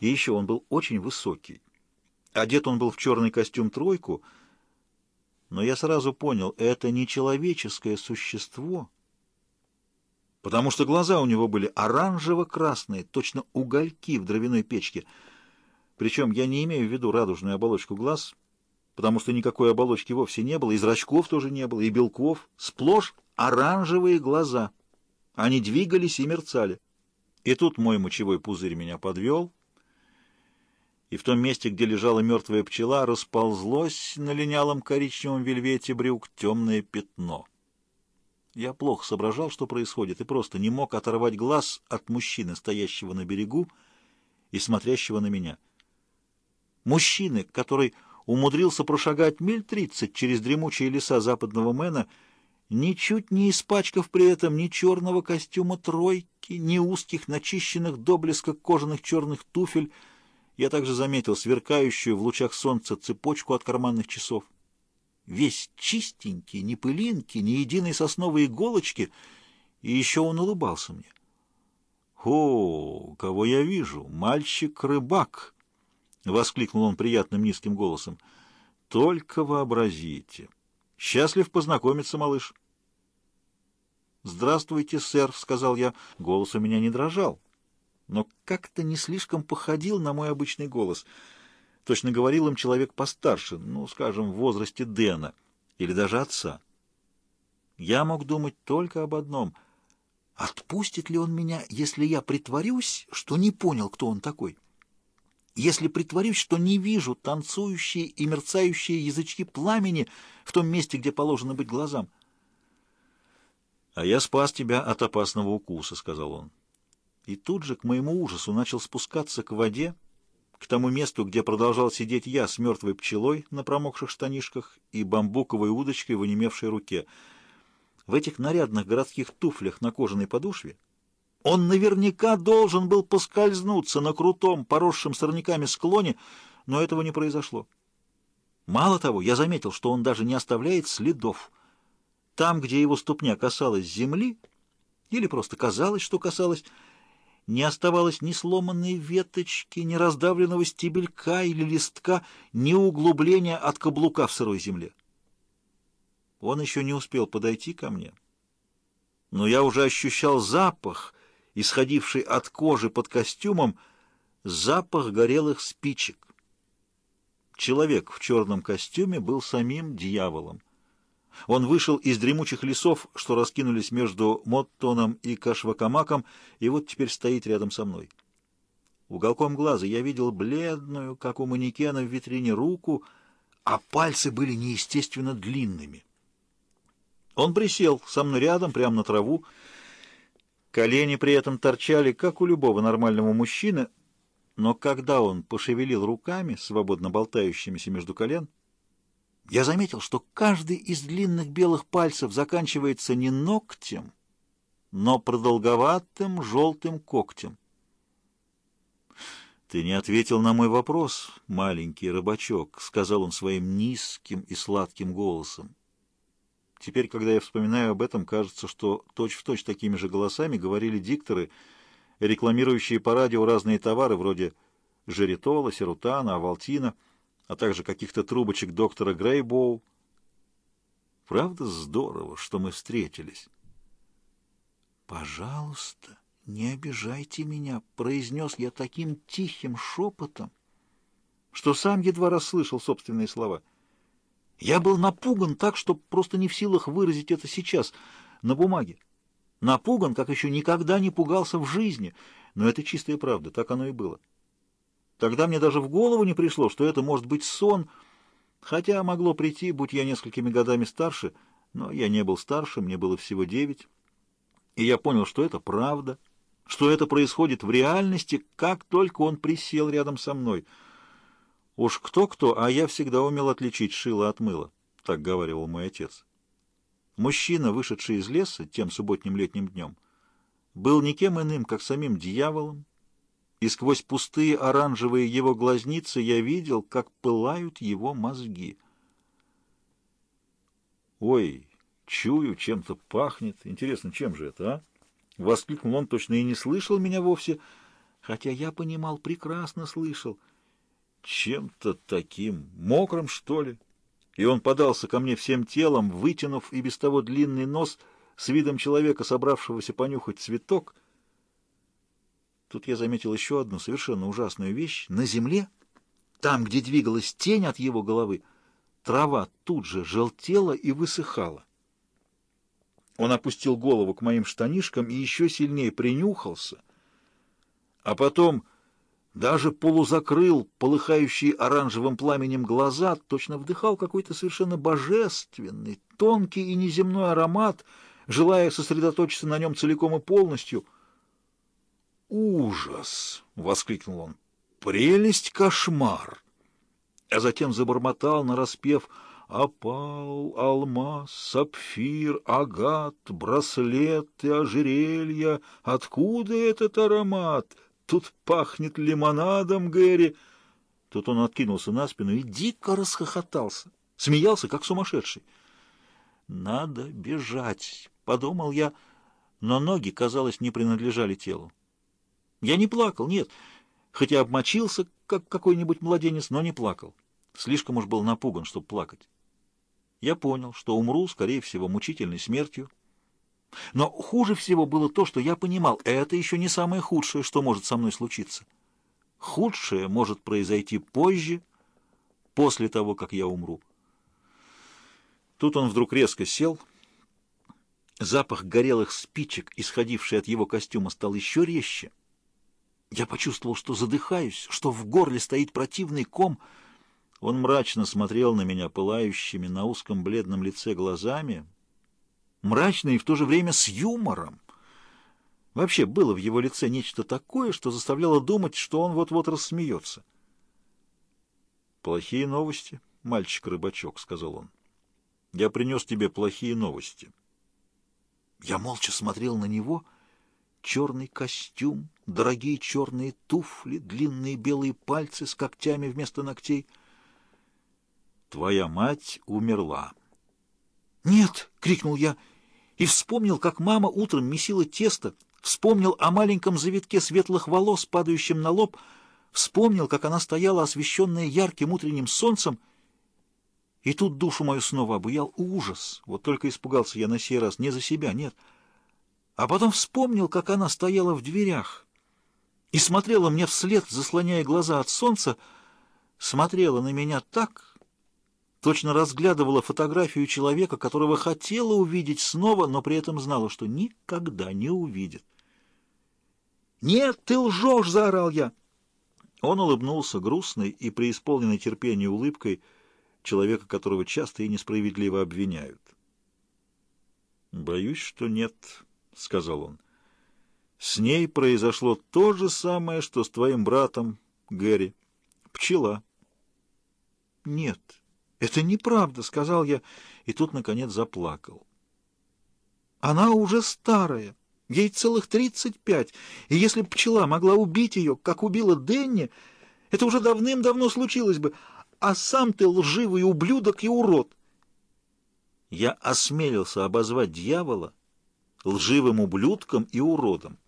И еще он был очень высокий. Одет он был в черный костюм-тройку, но я сразу понял, это не человеческое существо, потому что глаза у него были оранжево-красные, точно угольки в дровяной печке. Причем я не имею в виду радужную оболочку глаз, потому что никакой оболочки вовсе не было, и зрачков тоже не было, и белков, сплошь оранжевые глаза. Они двигались и мерцали. И тут мой мочевой пузырь меня подвел, и в том месте, где лежала мертвая пчела, расползлось на линялом коричневом вельвете брюк темное пятно. Я плохо соображал, что происходит, и просто не мог оторвать глаз от мужчины, стоящего на берегу и смотрящего на меня. Мужчины, который умудрился прошагать миль тридцать через дремучие леса западного Мэна, ничуть не испачкав при этом ни черного костюма тройки, ни узких, начищенных до блеска кожаных черных туфель, я также заметил сверкающую в лучах солнца цепочку от карманных часов. Весь чистенький, ни пылинки, ни единой сосновой иголочки, и еще он улыбался мне. «О, кого я вижу! Мальчик-рыбак!» — воскликнул он приятным низким голосом. «Только вообразите! Счастлив познакомиться, малыш!» «Здравствуйте, сэр», — сказал я. Голос у меня не дрожал но как-то не слишком походил на мой обычный голос. Точно говорил им человек постарше, ну, скажем, в возрасте Дэна или даже отца. Я мог думать только об одном — отпустит ли он меня, если я притворюсь, что не понял, кто он такой? Если притворюсь, что не вижу танцующие и мерцающие язычки пламени в том месте, где положено быть глазам? — А я спас тебя от опасного укуса, — сказал он и тут же, к моему ужасу, начал спускаться к воде, к тому месту, где продолжал сидеть я с мертвой пчелой на промокших штанишках и бамбуковой удочкой в онемевшей руке. В этих нарядных городских туфлях на кожаной подушве он наверняка должен был поскользнуться на крутом, поросшем сорняками склоне, но этого не произошло. Мало того, я заметил, что он даже не оставляет следов. Там, где его ступня касалась земли, или просто казалось, что касалась, не оставалось ни сломанной веточки, ни раздавленного стебелька или листка, ни углубления от каблука в сырой земле. Он еще не успел подойти ко мне, но я уже ощущал запах, исходивший от кожи под костюмом, запах горелых спичек. Человек в черном костюме был самим дьяволом. Он вышел из дремучих лесов, что раскинулись между Моттоном и Кашвакамаком, и вот теперь стоит рядом со мной. Уголком глаза я видел бледную, как у манекена в витрине, руку, а пальцы были неестественно длинными. Он присел со мной рядом, прямо на траву. Колени при этом торчали, как у любого нормального мужчины, но когда он пошевелил руками, свободно болтающимися между колен, я заметил, что каждый из длинных белых пальцев заканчивается не ногтем, но продолговатым желтым когтем. «Ты не ответил на мой вопрос, маленький рыбачок», — сказал он своим низким и сладким голосом. Теперь, когда я вспоминаю об этом, кажется, что точь-в-точь точь такими же голосами говорили дикторы, рекламирующие по радио разные товары вроде жеритола, серутана, авалтина — а также каких-то трубочек доктора Грейбоу. Правда здорово, что мы встретились? «Пожалуйста, не обижайте меня», — произнес я таким тихим шепотом, что сам едва расслышал собственные слова. Я был напуган так, что просто не в силах выразить это сейчас, на бумаге. Напуган, как еще никогда не пугался в жизни, но это чистая правда, так оно и было. Тогда мне даже в голову не пришло, что это может быть сон, хотя могло прийти, будь я несколькими годами старше, но я не был старше, мне было всего девять, и я понял, что это правда, что это происходит в реальности, как только он присел рядом со мной. Уж кто-кто, а я всегда умел отличить шило от мыла, так говорил мой отец. Мужчина, вышедший из леса тем субботним летним днем, был никем иным, как самим дьяволом, и сквозь пустые оранжевые его глазницы я видел, как пылают его мозги. «Ой, чую, чем-то пахнет. Интересно, чем же это, а?» Воскликнул он, точно и не слышал меня вовсе, хотя я понимал, прекрасно слышал. Чем-то таким, мокрым, что ли? И он подался ко мне всем телом, вытянув и без того длинный нос с видом человека, собравшегося понюхать цветок. Тут я заметил еще одну совершенно ужасную вещь. На земле, там, где двигалась тень от его головы, трава тут же желтела и высыхала. Он опустил голову к моим штанишкам и еще сильнее принюхался, а потом даже полузакрыл полыхающие оранжевым пламенем глаза, точно вдыхал какой-то совершенно божественный, тонкий и неземной аромат, желая сосредоточиться на нем целиком и полностью. «Ужас!» — воскликнул он. «Прелесть, кошмар!» А затем забормотал, нараспев — Опал, алмаз, сапфир, агат, браслеты, ожерелья. Откуда этот аромат? Тут пахнет лимонадом, Гэри. Тут он откинулся на спину и дико расхохотался. Смеялся, как сумасшедший. «Надо бежать», — подумал я, но ноги, казалось, не принадлежали телу. Я не плакал, нет, хотя обмочился, как какой-нибудь младенец, но не плакал. Слишком уж был напуган, чтобы плакать. Я понял, что умру, скорее всего, мучительной смертью. Но хуже всего было то, что я понимал, это еще не самое худшее, что может со мной случиться. Худшее может произойти позже, после того, как я умру. Тут он вдруг резко сел. Запах горелых спичек, исходивший от его костюма, стал еще резче. Я почувствовал, что задыхаюсь, что в горле стоит противный ком — он мрачно смотрел на меня пылающими на узком бледном лице глазами, мрачно и в то же время с юмором. Вообще было в его лице нечто такое, что заставляло думать, что он вот-вот рассмеется. «Плохие новости, мальчик-рыбачок», — сказал он. «Я принес тебе плохие новости». Я молча смотрел на него. Черный костюм, дорогие черные туфли, длинные белые пальцы с когтями вместо ногтей — Твоя мать умерла. «Нет!» — крикнул я и вспомнил, как мама утром месила тесто, вспомнил о маленьком завитке светлых волос, падающем на лоб, вспомнил, как она стояла, освещенная ярким утренним солнцем, и тут душу мою снова обуял ужас. Вот только испугался я на сей раз не за себя, нет. А потом вспомнил, как она стояла в дверях и смотрела мне вслед, заслоняя глаза от солнца, смотрела на меня так, точно разглядывала фотографию человека, которого хотела увидеть снова, но при этом знала, что никогда не увидит. «Нет, ты лжешь!» — заорал я. Он улыбнулся грустной и преисполненной терпения улыбкой человека, которого часто и несправедливо обвиняют. «Боюсь, что нет», — сказал он. «С ней произошло то же самое, что с твоим братом Гэри. Пчела». «Нет». «Это неправда», — сказал я, и тут, наконец, заплакал. «Она уже старая, ей целых тридцать пять, и если пчела могла убить ее, как убила Денни, это уже давным-давно случилось бы, а сам ты лживый ублюдок и урод». Я осмелился обозвать дьявола лживым ублюдком и уродом.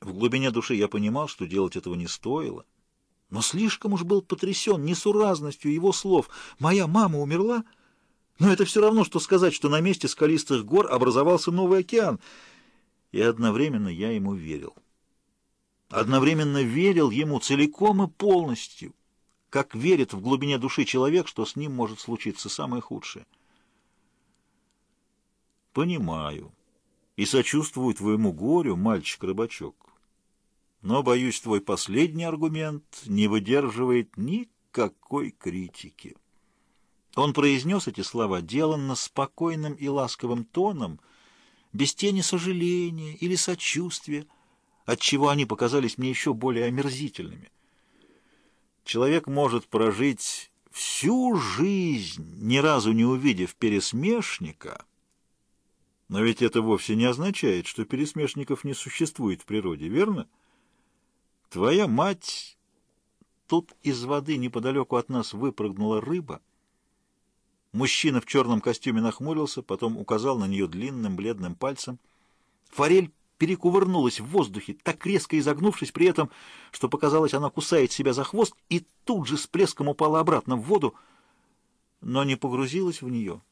В глубине души я понимал, что делать этого не стоило но слишком уж был потрясен несуразностью его слов. «Моя мама умерла?» Но это все равно, что сказать, что на месте скалистых гор образовался новый океан. И одновременно я ему верил. Одновременно верил ему целиком и полностью, как верит в глубине души человек, что с ним может случиться самое худшее. Понимаю и сочувствую твоему горю, мальчик-рыбачок. Но, боюсь, твой последний аргумент не выдерживает никакой критики. Он произнес эти слова деланно спокойным и ласковым тоном, без тени сожаления или сочувствия, отчего они показались мне еще более омерзительными. Человек может прожить всю жизнь, ни разу не увидев пересмешника, но ведь это вовсе не означает, что пересмешников не существует в природе, верно? — Твоя мать... Тут из воды неподалеку от нас выпрыгнула рыба. Мужчина в черном костюме нахмурился, потом указал на нее длинным бледным пальцем. Форель перекувырнулась в воздухе, так резко изогнувшись при этом, что показалось, она кусает себя за хвост, и тут же с плеском упала обратно в воду, но не погрузилась в нее,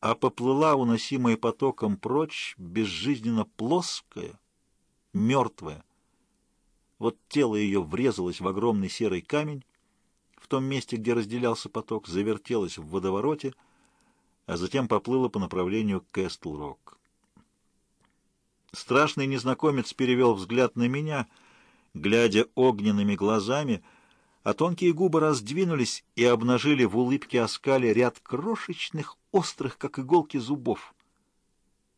а поплыла, уносимая потоком прочь, безжизненно плоская, мертвая. Вот тело ее врезалось в огромный серый камень, в том месте, где разделялся поток, завертелось в водовороте, а затем поплыло по направлению к Кэстл-Рок. Страшный незнакомец перевел взгляд на меня, глядя огненными глазами, а тонкие губы раздвинулись и обнажили в улыбке оскале ряд крошечных, острых, как иголки, зубов.